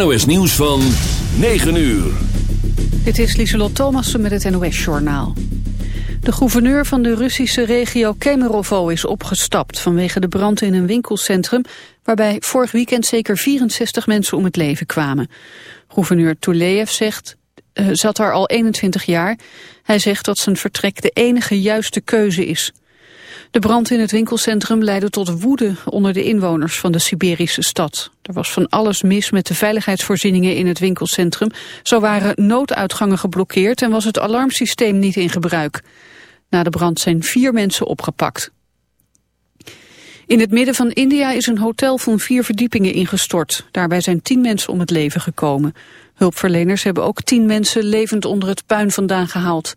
NOS Nieuws van 9 uur. Dit is Lieselot Thomassen met het NOS-journaal. De gouverneur van de Russische regio Kemerovo is opgestapt... vanwege de brand in een winkelcentrum... waarbij vorig weekend zeker 64 mensen om het leven kwamen. Gouverneur Tuleev zegt, uh, zat daar al 21 jaar. Hij zegt dat zijn vertrek de enige juiste keuze is... De brand in het winkelcentrum leidde tot woede onder de inwoners van de Siberische stad. Er was van alles mis met de veiligheidsvoorzieningen in het winkelcentrum. Zo waren nooduitgangen geblokkeerd en was het alarmsysteem niet in gebruik. Na de brand zijn vier mensen opgepakt. In het midden van India is een hotel van vier verdiepingen ingestort. Daarbij zijn tien mensen om het leven gekomen. Hulpverleners hebben ook tien mensen levend onder het puin vandaan gehaald.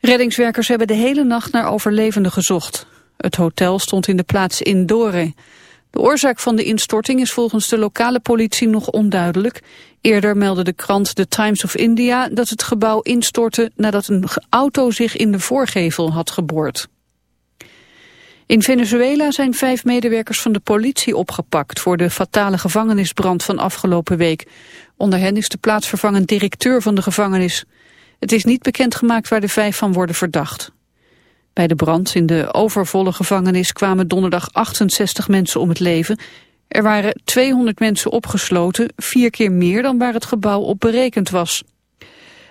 Reddingswerkers hebben de hele nacht naar overlevenden gezocht. Het hotel stond in de plaats Indore. De oorzaak van de instorting is volgens de lokale politie nog onduidelijk. Eerder meldde de krant The Times of India dat het gebouw instortte nadat een auto zich in de voorgevel had geboord. In Venezuela zijn vijf medewerkers van de politie opgepakt voor de fatale gevangenisbrand van afgelopen week. Onder hen is de plaatsvervangend directeur van de gevangenis. Het is niet bekendgemaakt waar de vijf van worden verdacht. Bij de brand in de overvolle gevangenis kwamen donderdag 68 mensen om het leven. Er waren 200 mensen opgesloten, vier keer meer dan waar het gebouw op berekend was.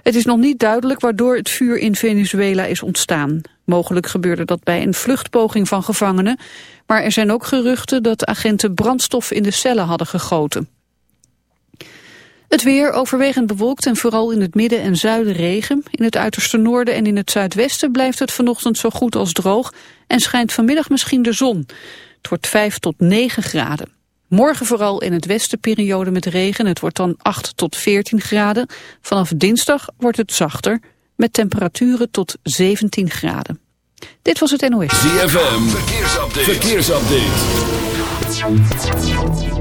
Het is nog niet duidelijk waardoor het vuur in Venezuela is ontstaan. Mogelijk gebeurde dat bij een vluchtpoging van gevangenen, maar er zijn ook geruchten dat agenten brandstof in de cellen hadden gegoten. Het weer overwegend bewolkt en vooral in het midden en zuiden regen. In het uiterste noorden en in het zuidwesten blijft het vanochtend zo goed als droog... en schijnt vanmiddag misschien de zon. Het wordt 5 tot 9 graden. Morgen vooral in het westen periode met regen. Het wordt dan 8 tot 14 graden. Vanaf dinsdag wordt het zachter met temperaturen tot 17 graden. Dit was het NOS. ZFM, verkeersupdate. verkeersupdate.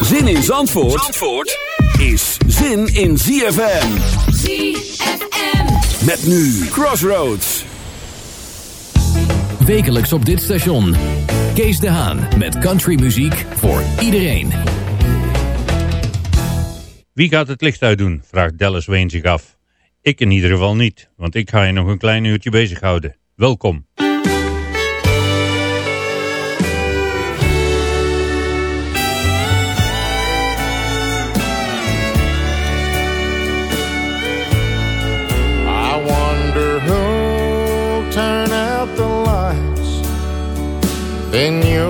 Zin in Zandvoort, Zandvoort is zin in ZFM. ZFM. Met nu Crossroads. Wekelijks op dit station. Kees de Haan met countrymuziek voor iedereen. Wie gaat het licht uitdoen? vraagt Dallas Wayne zich af. Ik in ieder geval niet, want ik ga je nog een klein uurtje bezighouden. Welkom. In your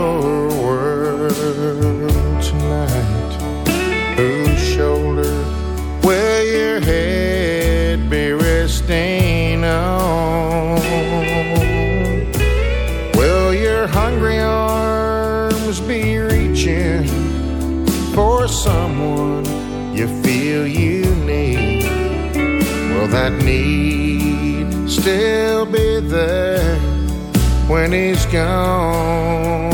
when he's gone.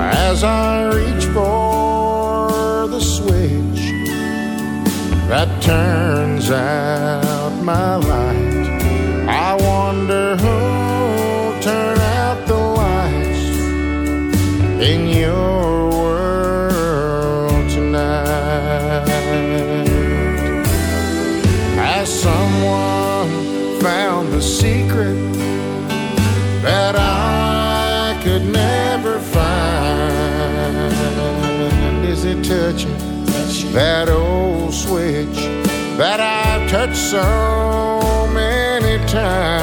As I reach for the switch that turns out my light, so many times?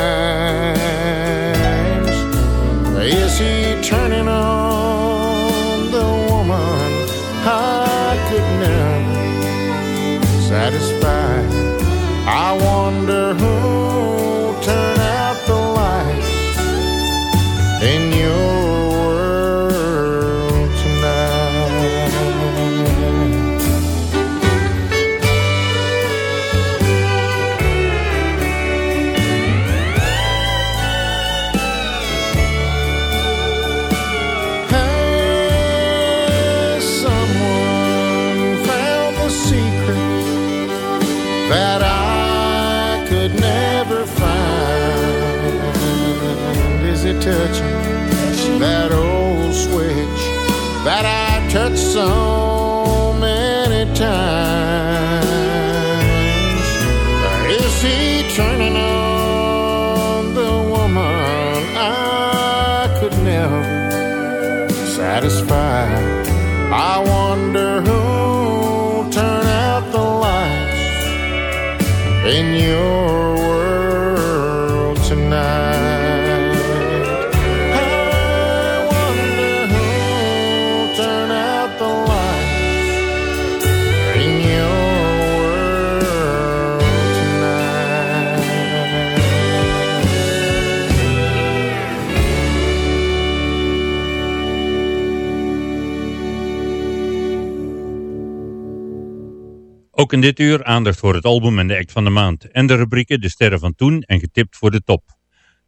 Ook in dit uur aandacht voor het album en de act van de maand. En de rubrieken De Sterren van Toen en Getipt voor de Top.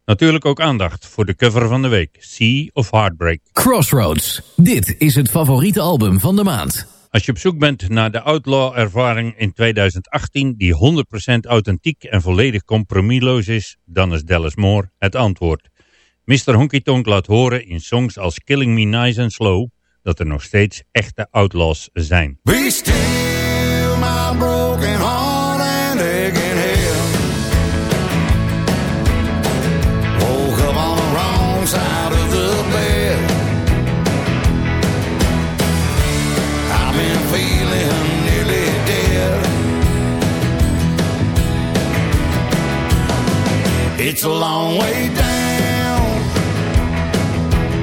Natuurlijk ook aandacht voor de cover van de week. Sea of Heartbreak. Crossroads. Dit is het favoriete album van de maand. Als je op zoek bent naar de Outlaw-ervaring in 2018... die 100% authentiek en volledig compromisloos is... dan is Dallas Moore het antwoord. Mr. Honky Tonk laat horen in songs als Killing Me Nice and Slow... dat er nog steeds echte outlaws zijn. It's a long way down.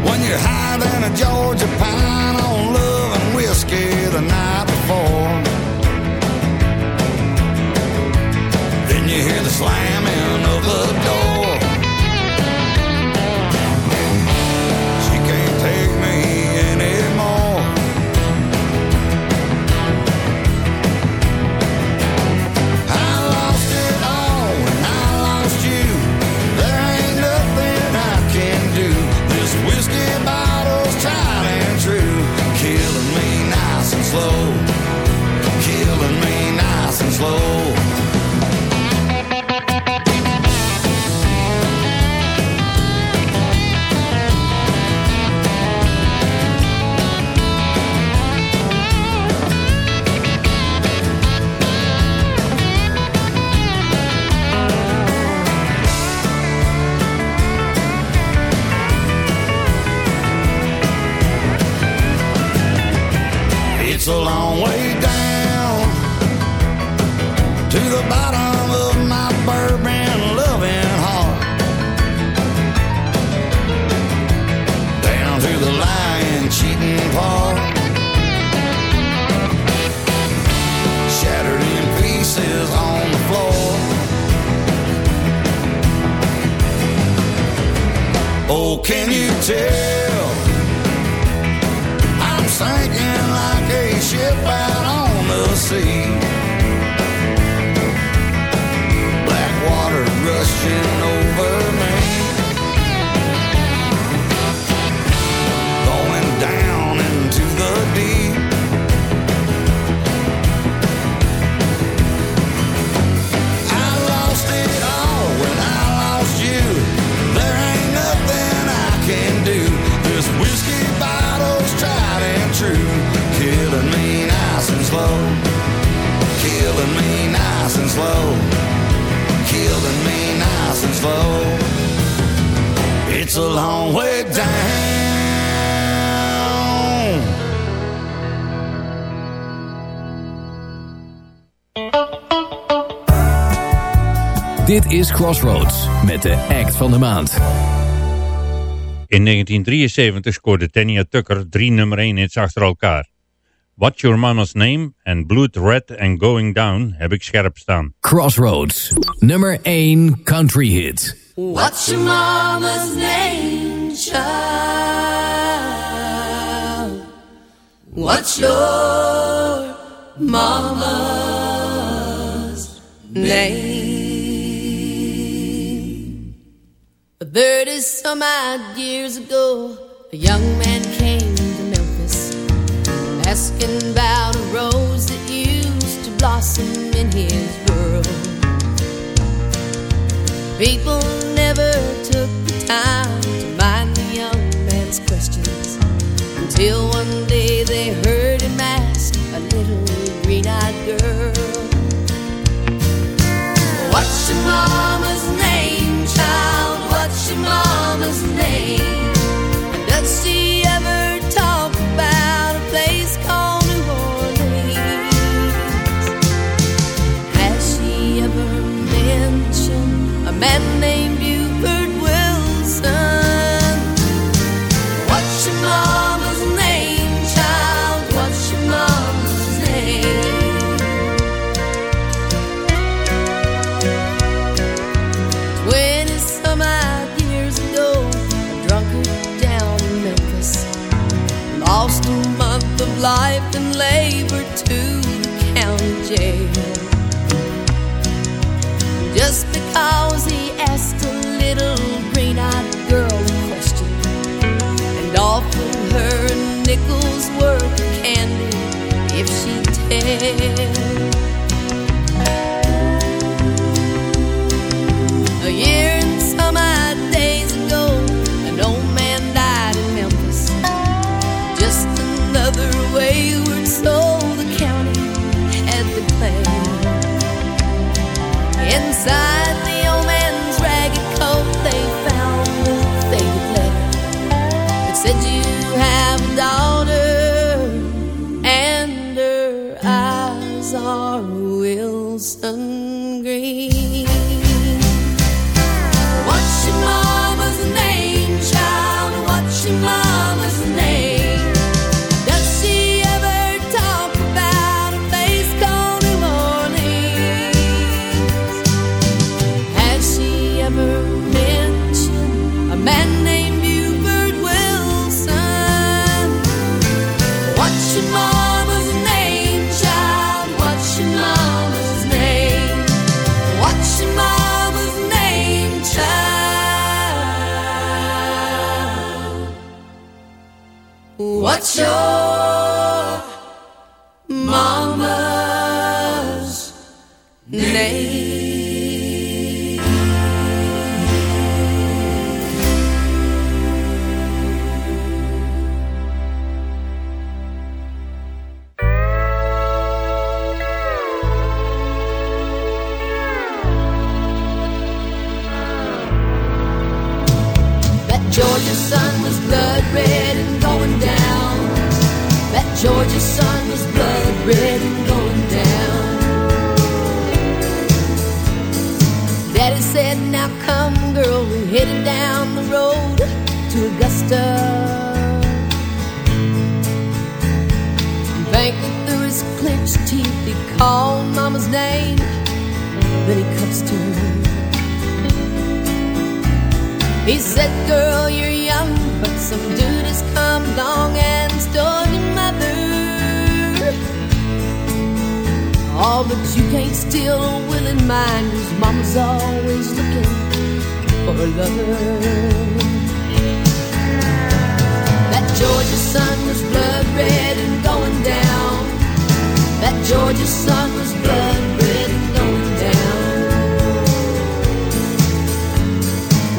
When you're higher than a Georgia pine on love and whiskey the night slow. Can you tell? I'm sinking like a ship out on the sea. Black water rushing over Crossroads met de act van de maand. In 1973 scoorde Tanya Tucker drie nummer 1 hits achter elkaar. What's Your Mama's Name en Blood Red and Going Down heb ik scherp staan. Crossroads, nummer 1 country hit. What's your mama's name, child? What's your mama's name? Thirty some odd years ago, a young man came to Memphis asking about a rose that used to blossom in his world. People never took the time to mind the young man's questions until one day What's your mama's to Augusta. Banking through his clenched teeth, he called Mama's name. Then he cuts to her. He said, Girl, you're young, but some dude has come along and stole your mother. Oh, but you can't steal a willing mind, cause mama's always looking for a lover. Sun was blood red and going down. That Georgia sun was blood red and going down.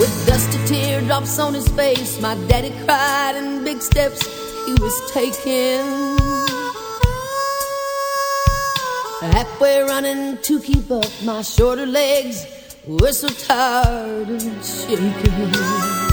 With dusty teardrops on his face, my daddy cried in big steps he was taking. Halfway running to keep up, my shorter legs were so tired and shaking.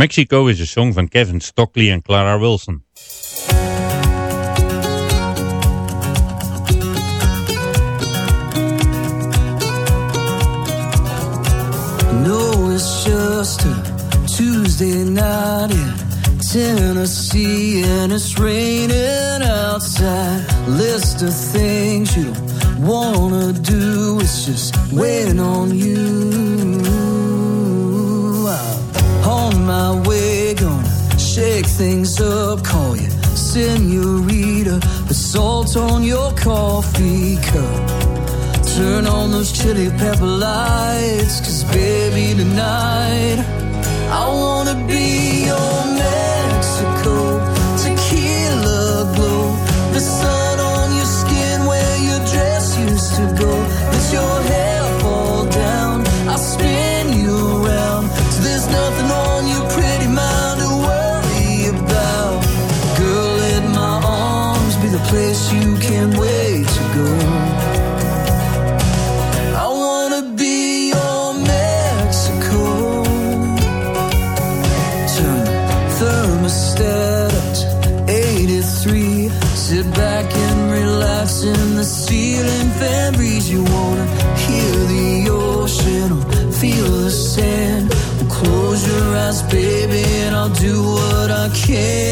Mexico is een song van Kevin Stockley en Clara Wilson. No, it's just a Tuesday night in Tennessee and it's raining outside. List of things you don't wanna do, it's just waiting on you. my way, gonna shake things up, call you senorita. The salt on your coffee cup. Turn on those chili pepper lights, cause baby, tonight I wanna be care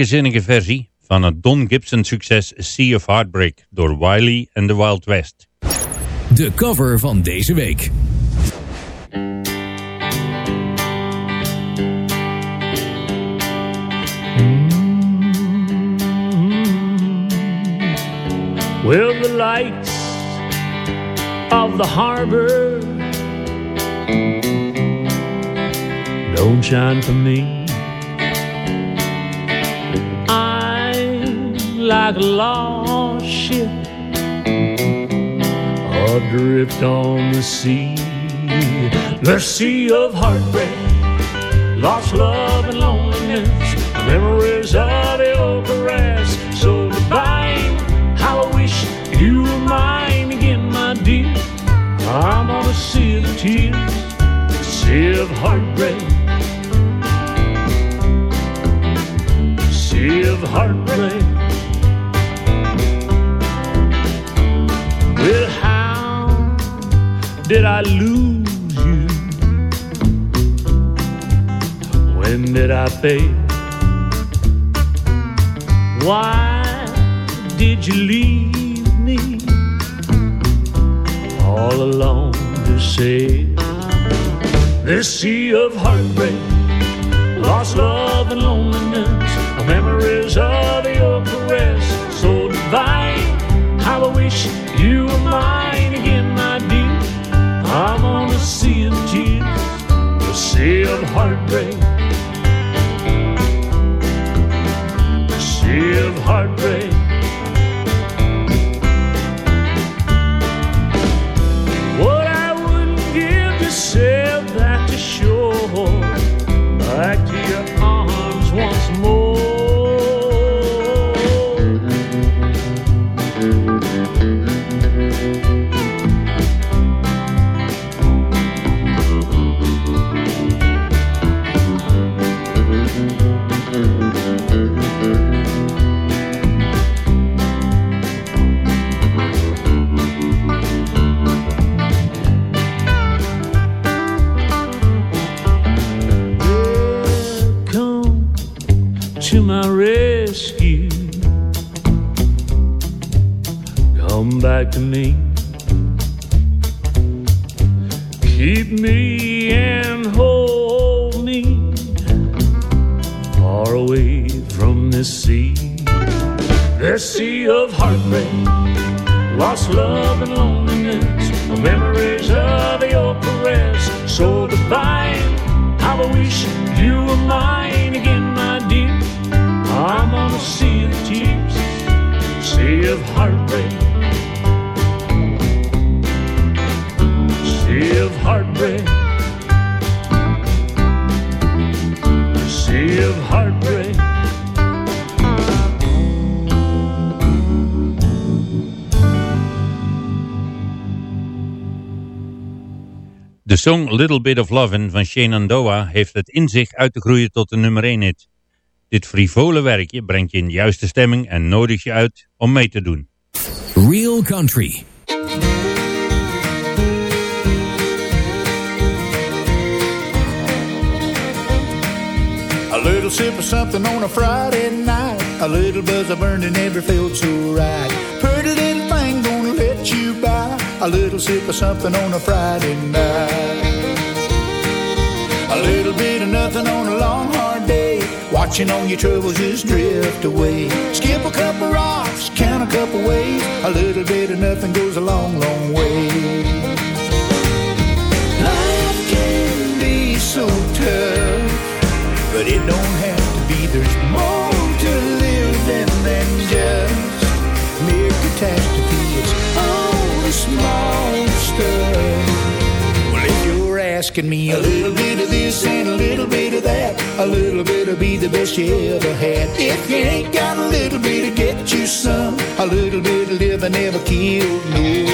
gezinnige versie van het Don Gibson succes Sea of Heartbreak door Wiley and the Wild West. De cover van deze week. Well, the lights of the harbor don't shine for me. Like a lost ship adrift on the sea. The sea of heartbreak, lost love and loneliness, memories of the old caress. So divine, how I wish you were mine again, my dear. I'm on a sea of tears, a sea of heartbreak. Sea of heartbreak. Did I lose you? When did I fail? Why did you leave me all alone to sail this sea of heartbreak, lost love and loneliness, memories of your caress, so divine. How I wish you were mine. I'm on a sea of tears, a sea of heartbreak, a sea of heartbreak. To my rescue. Come back to me. Keep me and hold me far away from this sea. This sea of heartbreak, lost love and loneliness, memories of your caress, so divine. How I wish you were mine again. I'm on a sea of tears, sea of heartbreak, sea of heartbreak, sea of heartbreak. De song Little Bit of Lovin' van Shenandoah heeft het in zich uit te groeien tot een nummer 1 hit. Dit frivole werkje brengt je in de juiste stemming en nodigt je uit om mee te doen. Real Country. A little sip of something on a Friday night. A little buzz of burning never felt so right. Pretty little thing gonna let you by. A little sip of something on a Friday night. A little bit of nothing on a long day. Watching all your troubles just drift away. Skip a couple rocks, count a couple waves. A little bit of nothing goes a long, long way. Life can be so tough, but it don't have to be. There's more to live than, than just mere catastrophe. It's all the small stuff. Well, if you're asking me a little bit of this and a little bit of that, a little bit of be the best you ever had. If you ain't got a little bit to get you some, a little bit of living never killed me.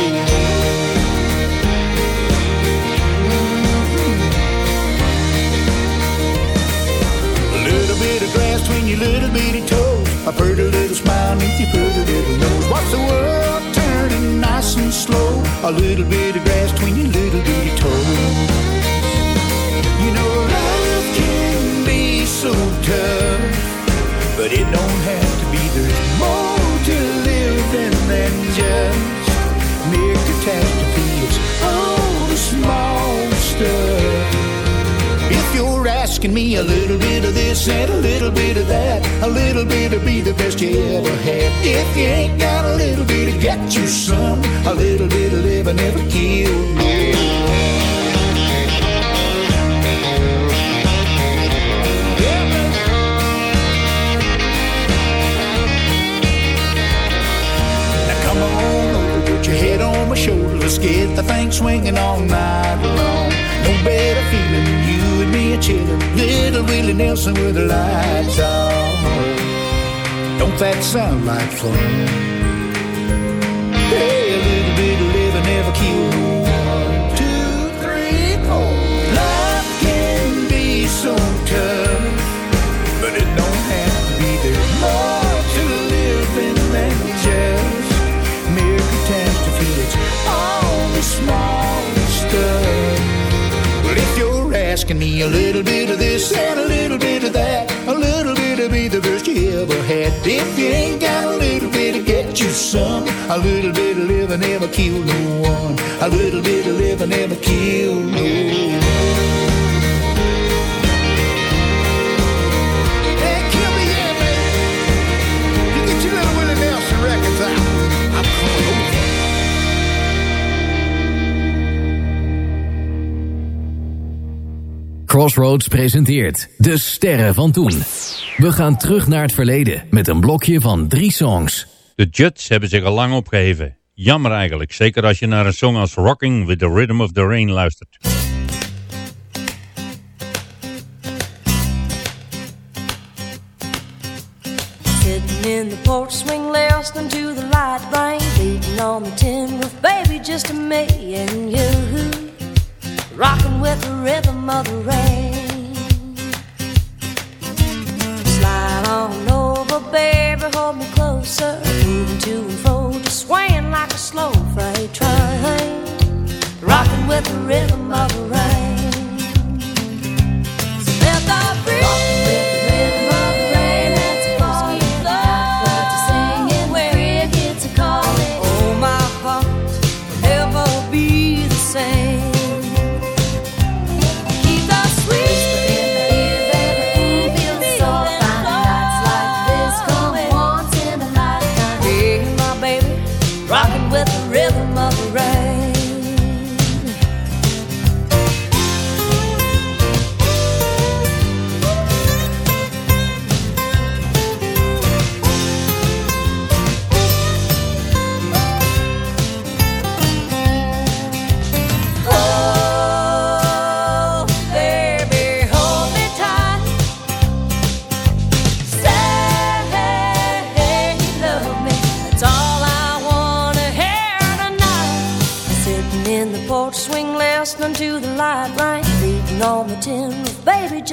A little bit of grass between your little bitty toes. A pretty little smile beneath your pretty little nose. Watch the world turning nice and slow. A little bit of grass between your little bitty toes. So tough, but it don't have to be. There's more to live than, than just mere catastrophe. It's all the small stuff. If you're asking me a little bit of this and a little bit of that, a little bit of be the best you ever had. If you ain't got a little bit of get you some, a little bit of living never killed me. Let's get the thing swinging all night long. No better feeling than you and me a chillin'. Little Willie Nelson with the lights on. Don't that sound like fun? Hey, a little bit of living never kill asking me a little bit of this and a little bit of that, a little bit of be the best you ever had. If you ain't got a little bit to get you some, a little bit of living never kill no one. A little bit of living never kill no one. Crossroads presenteert De Sterren van Toen. We gaan terug naar het verleden met een blokje van drie songs. De Judds hebben zich al lang opgeheven. Jammer eigenlijk, zeker als je naar een song als Rocking with the Rhythm of the Rain luistert. Sitting in the porch swing, listening to the light rain beating on the tin roof, baby, just me and you, rocking with the rhythm of the rain. Slide on over, baby, hold me closer, moving to and fro, just swaying like a slow freight train, rocking with the rhythm of the rain.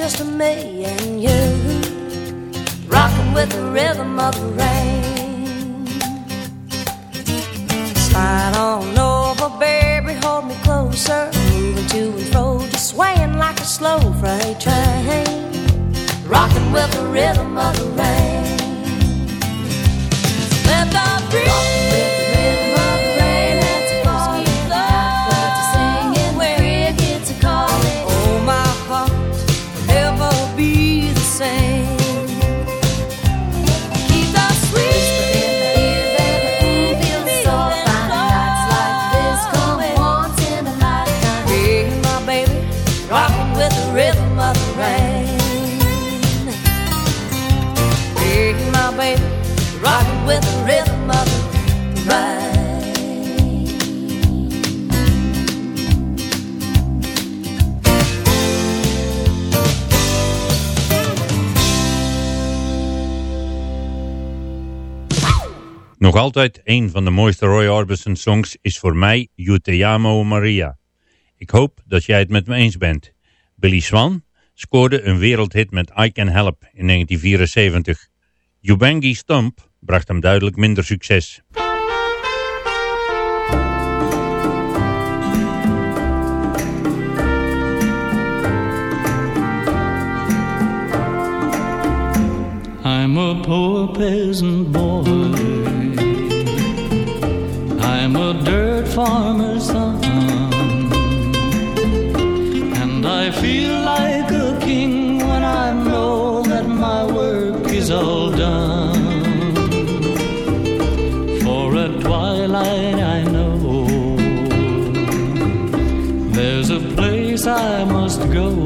Just me and you, rocking with the rhythm of the rain. Nog altijd een van de mooiste Roy Orbison songs is voor mij You Te Amo Maria. Ik hoop dat jij het met me eens bent. Billy Swan scoorde een wereldhit met I Can Help in 1974. Ubangi Stump bracht hem duidelijk minder succes. I'm a poor peasant boy. I'm a dirt farmer's son. And I feel like a king when I know that my work is all done. For at twilight I know there's a place I must go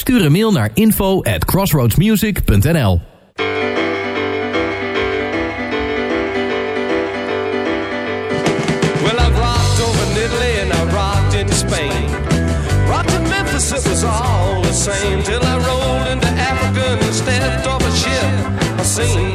Stuur een mail naar info at crossroadsmusic.nl Well, I've rocked over in Italy and I rocked in Spain. Rocked in Memphis, it was all the same Till I rolled into Africa and stepped off a ship I seen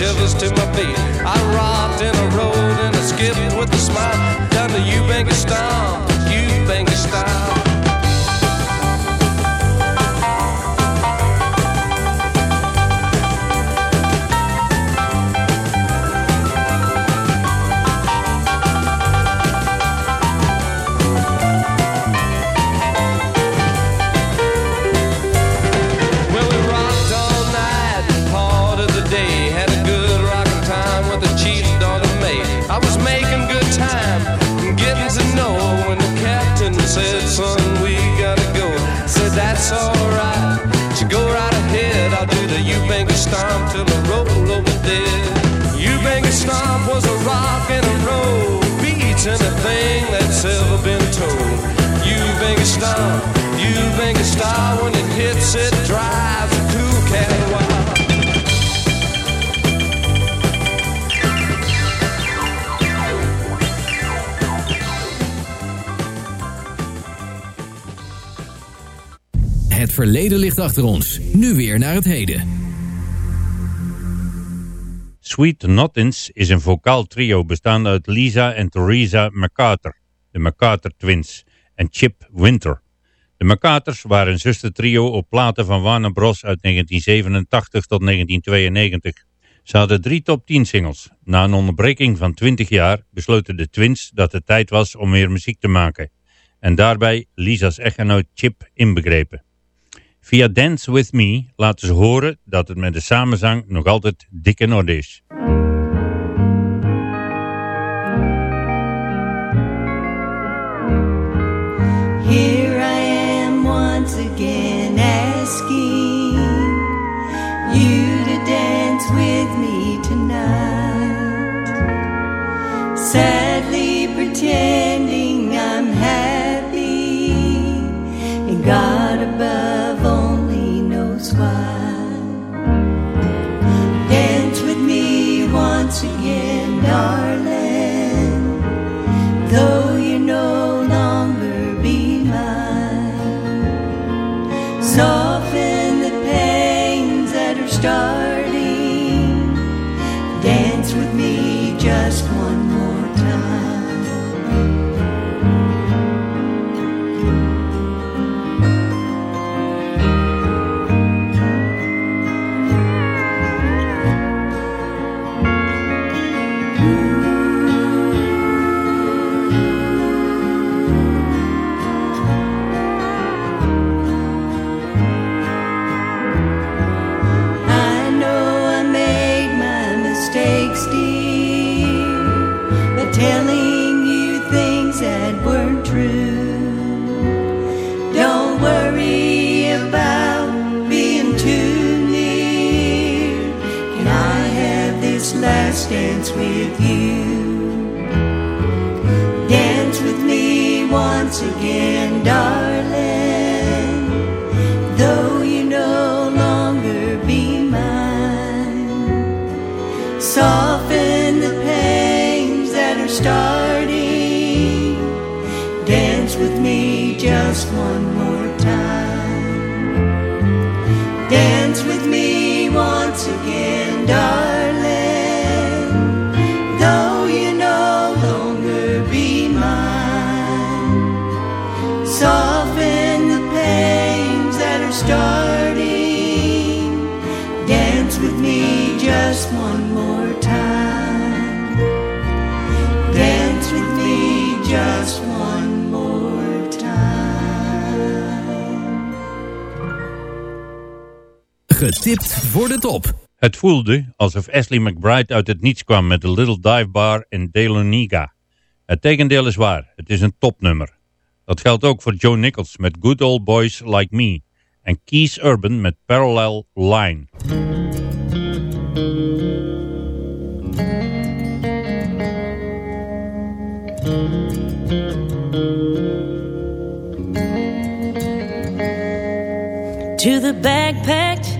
shivers to my feet. achter ons. Nu weer naar het heden. Sweet Nothings is een vocaal trio bestaande uit Lisa en Theresa McCarter, de McCarter Twins, en Chip Winter. De McCarters waren een zustertrio op platen van Warner Bros. uit 1987 tot 1992. Ze hadden drie top 10 singles. Na een onderbreking van 20 jaar besloten de Twins dat het tijd was om weer muziek te maken. En daarbij Lisa's echtgenoot Chip inbegrepen. Via Dance With Me laten ze horen dat het met de samenzang nog altijd dik in orde is. Here I am once again asking you to dance with me tonight. Sadly pretending corazón. Last dance with you? Dance with me once again, darling though you no longer be mine. Soften the pains that are starting. Getipt voor de top. Het voelde alsof Ashley McBride uit het niets kwam met de Little Dive Bar in Dailonega. Het tegendeel is waar, het is een topnummer. Dat geldt ook voor Joe Nichols met Good Old Boys Like Me en Keith Urban met Parallel Line. To the backpacked,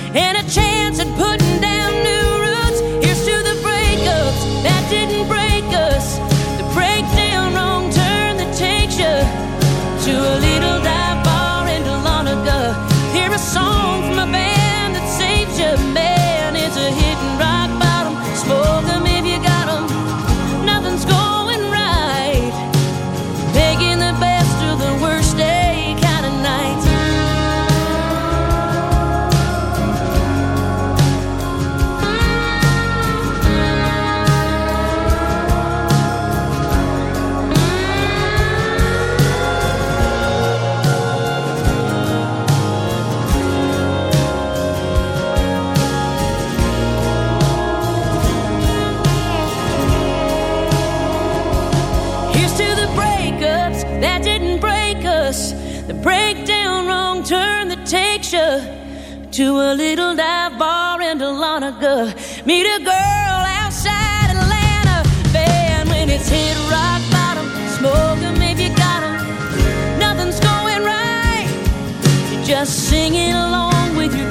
to a little dive bar in Dahlonega. Meet a girl outside Atlanta. Band when it's hit rock bottom. Smoke 'em if you got 'em. Nothing's going right. You're just singing along with your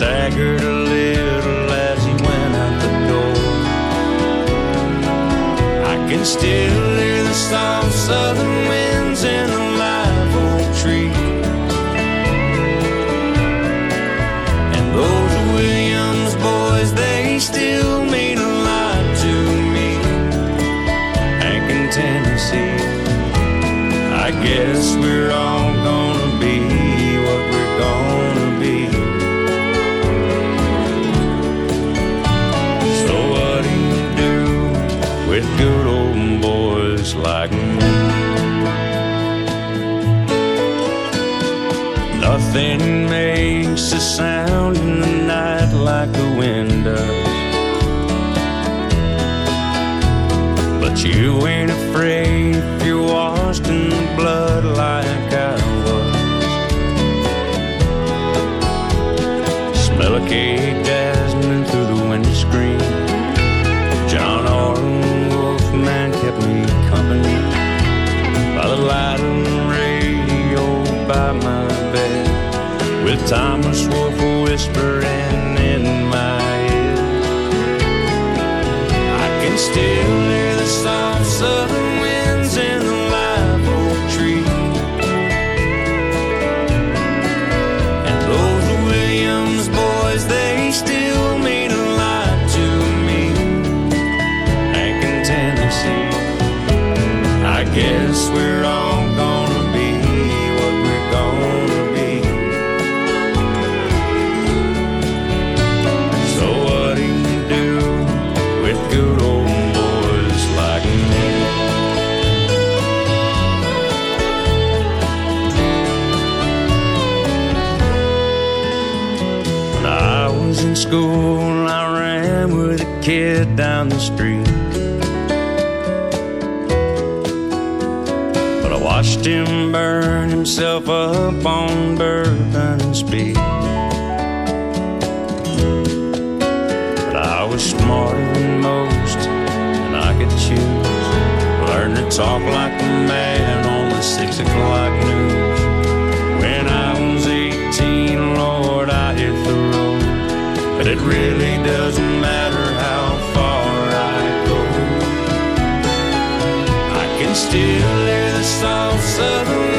staggered a little as he went out the door. I can still hear the soft southern winds in the live oak tree. And those Williams boys, they still mean a lot to me. Back in Tennessee. I guess we're all Nothing makes a sound in the night like the wind does. But you ain't afraid if you're washed in the blood like I was. Smell a cake With Thomas Wolfe whispering in my ear. I can still hear the soft school, I ran with a kid down the street. But I watched him burn himself up on bourbon speed. But I was smarter than most, and I could choose. Learn to talk like a man on the six o'clock news. Really doesn't matter how far I go. I can still hear the soft southern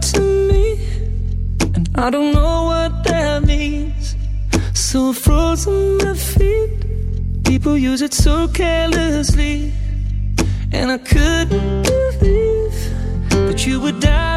to me, and I don't know what that means. So frozen my feet, people use it so carelessly, and I couldn't believe that you would die.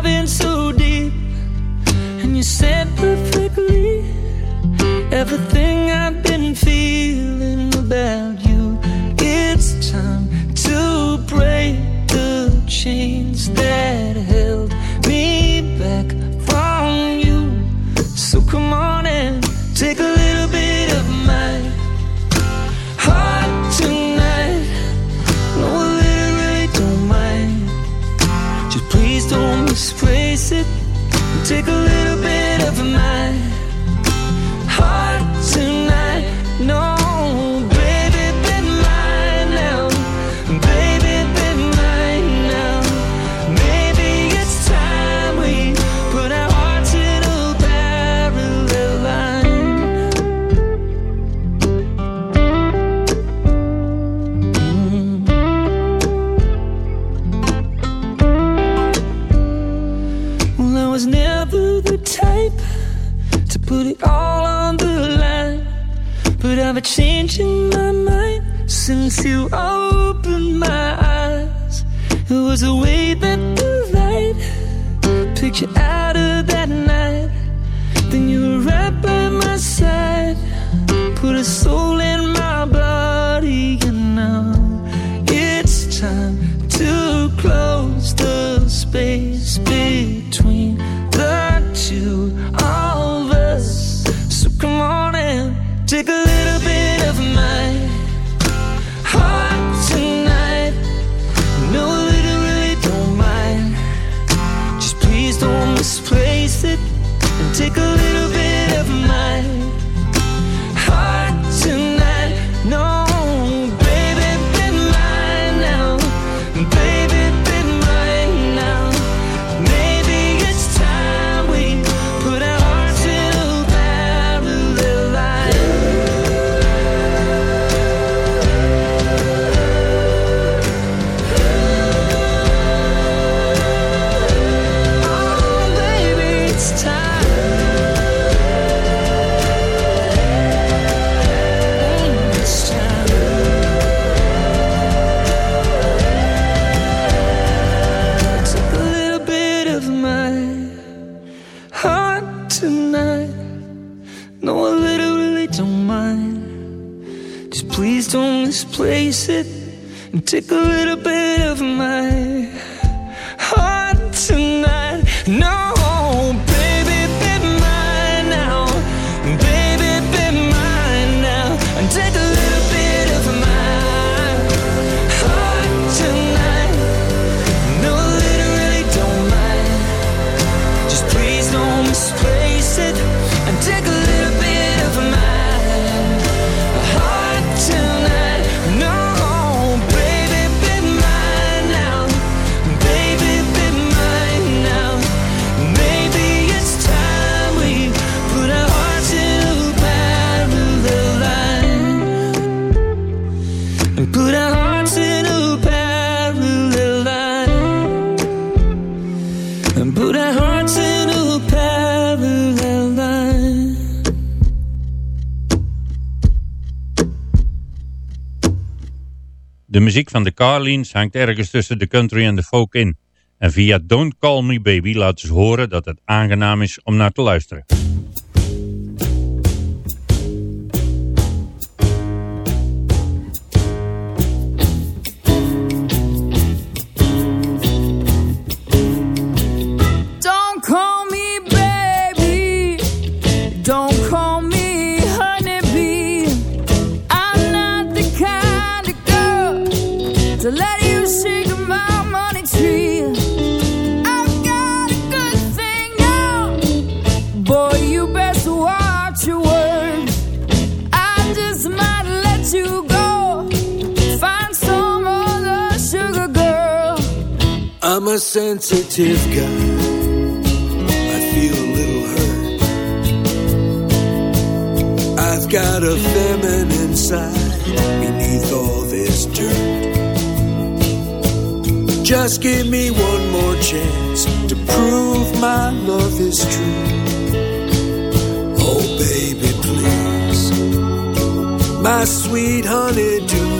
tickle muziek van de Carlines hangt ergens tussen de country en de folk in. En via Don't Call Me Baby laten ze horen dat het aangenaam is om naar te luisteren. sensitive guy. I feel a little hurt. I've got a feminine side beneath all this dirt. Just give me one more chance to prove my love is true. Oh, baby, please. My sweet honey, do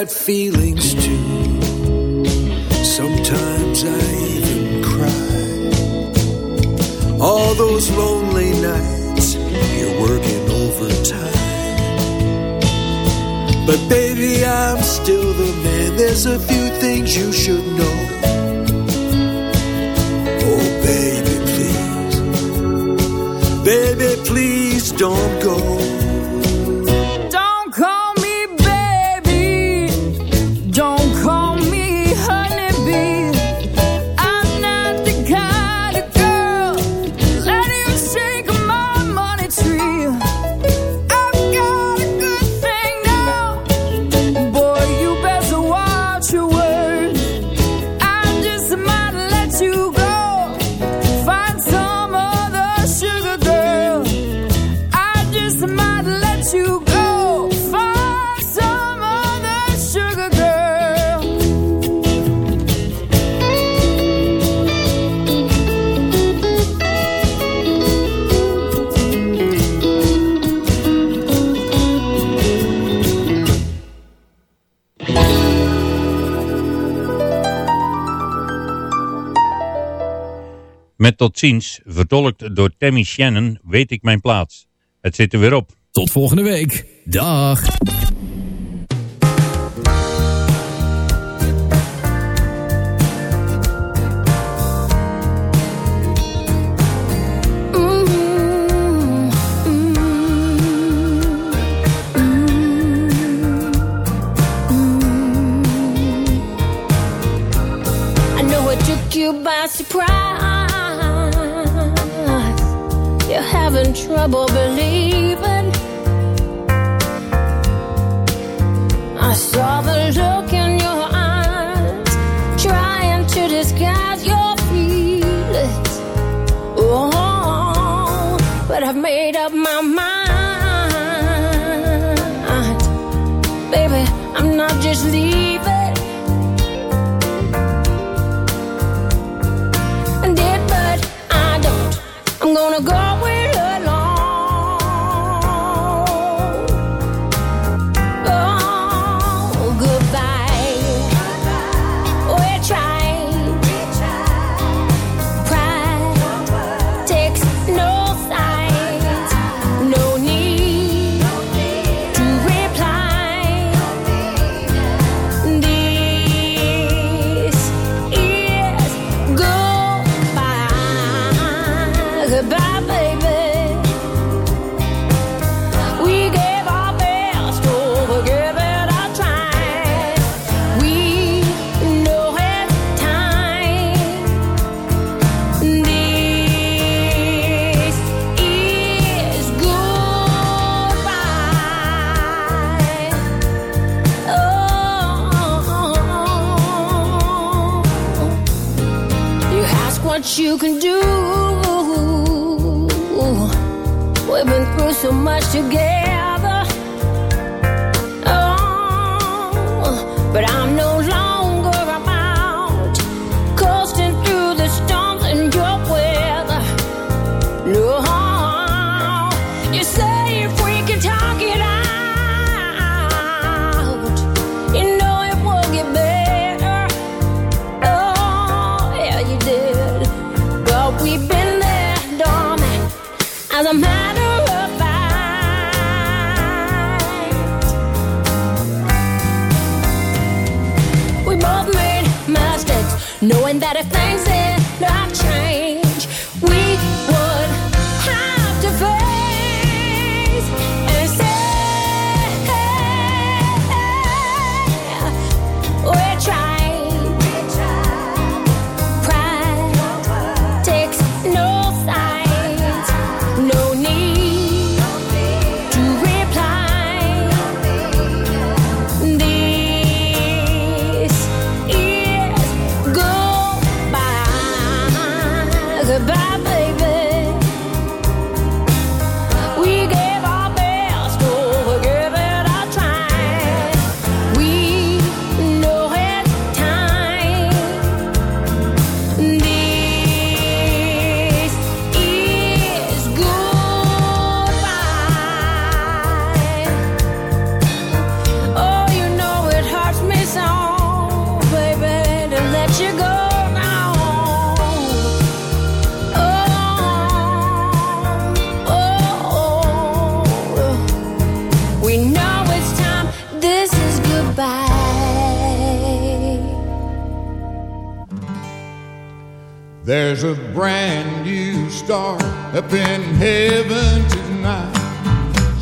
got feelings too. Sometimes I even cry. All those lonely nights, you're working overtime. But baby, I'm still the man. There's a few things you should know Tot ziens, vertolkt door Tammy Shannon, weet ik mijn plaats. Het zit er weer op. Tot volgende week. Dag. trouble believing.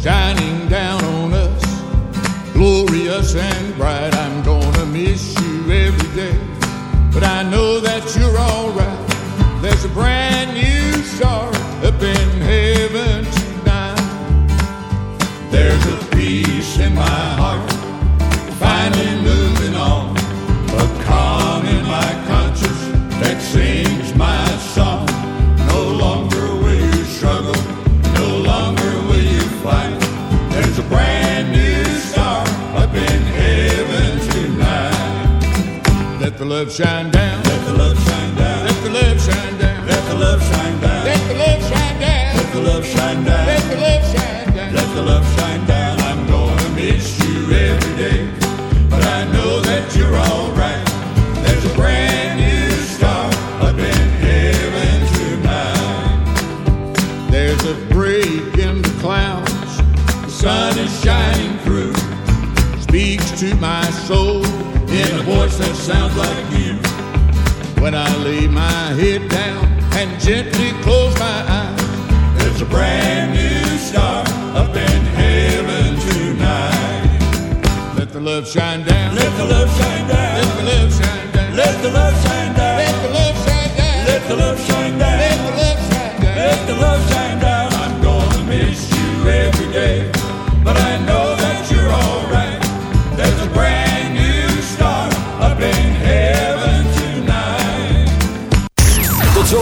shining down on us, glorious and bright. of Shandon. when I lay my head down and gently close my eyes. There's a brand new star up in heaven tonight. Let the love shine down. Let the love shine down. Let the love shine down. Let the love shine down.